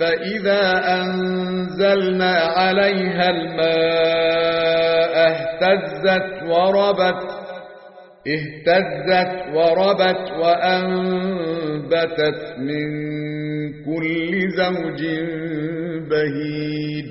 فإذا أنزلنا عليها الماء اهتزت وربت اهتزت وربت وأنبتت من كل زوج بهيج.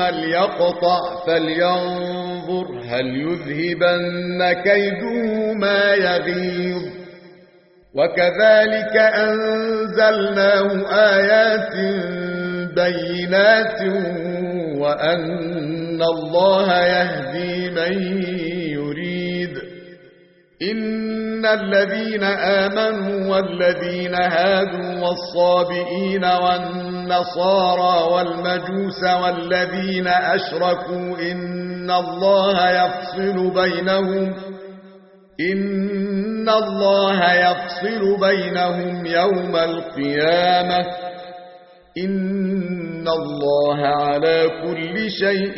ليقطع فلينظر هل يذهبن كيده ما يغيظ. وكذلك أنزلناه آيات بينات وأن الله يهدي من يريد. إن الذين آمنوا والذين هادوا والصابئين والنصارى والمجوس والذين أشركوا إن الله يفصل بينهم إن الله يفصل بينهم يوم القيامة إن الله على كل شيء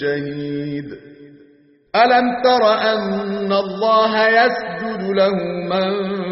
شهيد. ألم تر أن الله يسجد له من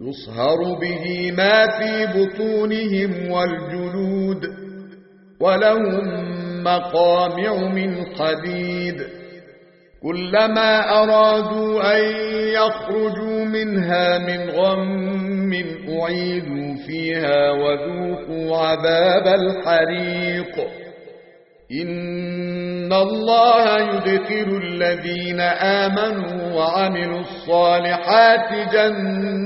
يصهر به ما في بطونهم والجلود ولهم مقامع من حديد كلما أرادوا أن يخرجوا منها من غم أعيدوا فيها وذوقوا عذاب الحريق. إن الله يدخل الذين آمنوا وعملوا الصالحات جنات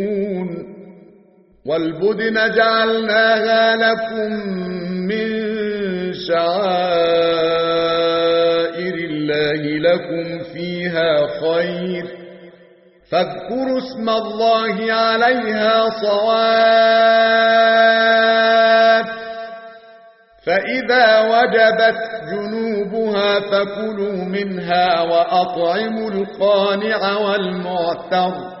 والبدن جعلناها لكم من شعائر الله لكم فيها خير. فاذكروا اسم الله عليها صواب فإذا وجبت جنوبها فكلوا منها وأطعموا القانع والمعتر.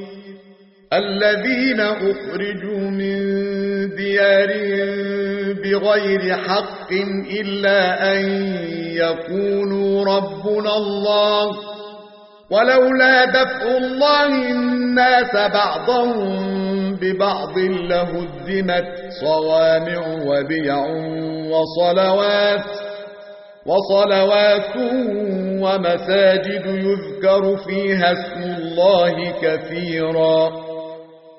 الذين أخرجوا من ديارهم بغير حق إلا أن يقولوا ربنا الله. ولولا دفع الله الناس بعضهم ببعض لهدمت صوامع وبيع وصلوات وصلوات ومساجد يذكر فيها اسم الله كثيرا.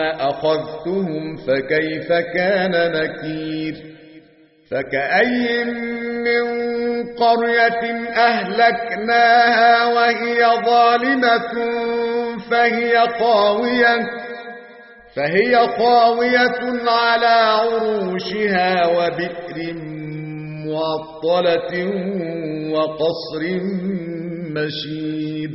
أخذتهم فكيف كان نكير فكأي من قرية أهلكناها وهي ظالمة فهي قاوية فهي قاوية على عروشها وبئر معطلة وقصر مشيد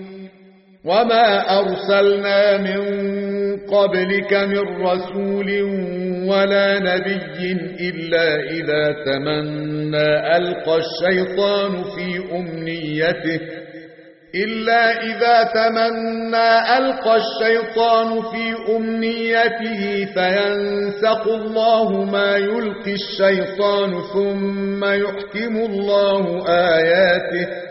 وما أرسلنا من قبلك من رسول ولا نبي إلا إذا تمنى ألقى الشيطان في أمنيته إلا إذا تمنى ألقى الشيطان في أمنيته فينسق الله ما يلقي الشيطان ثم يحكم الله آياته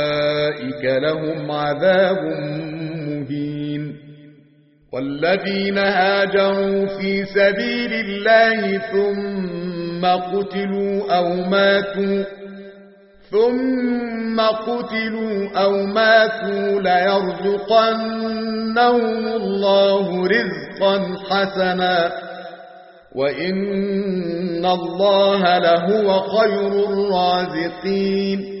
لهم عذاب مهين والذين هاجروا في سبيل الله ثم قتلوا أو ماتوا ثم قتلوا أو ماتوا ليرزقنهم الله رزقا حسنا وإن الله لهو خير الرازقين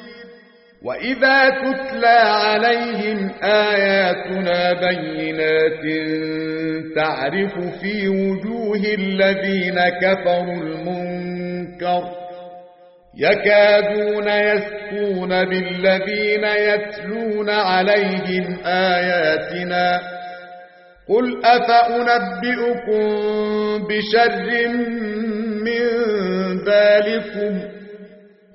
وإذا تتلى عليهم آياتنا بينات تعرف في وجوه الذين كفروا المنكر يكادون يسكون بالذين يتلون عليهم آياتنا قل أفأنبئكم بشر من ذلكم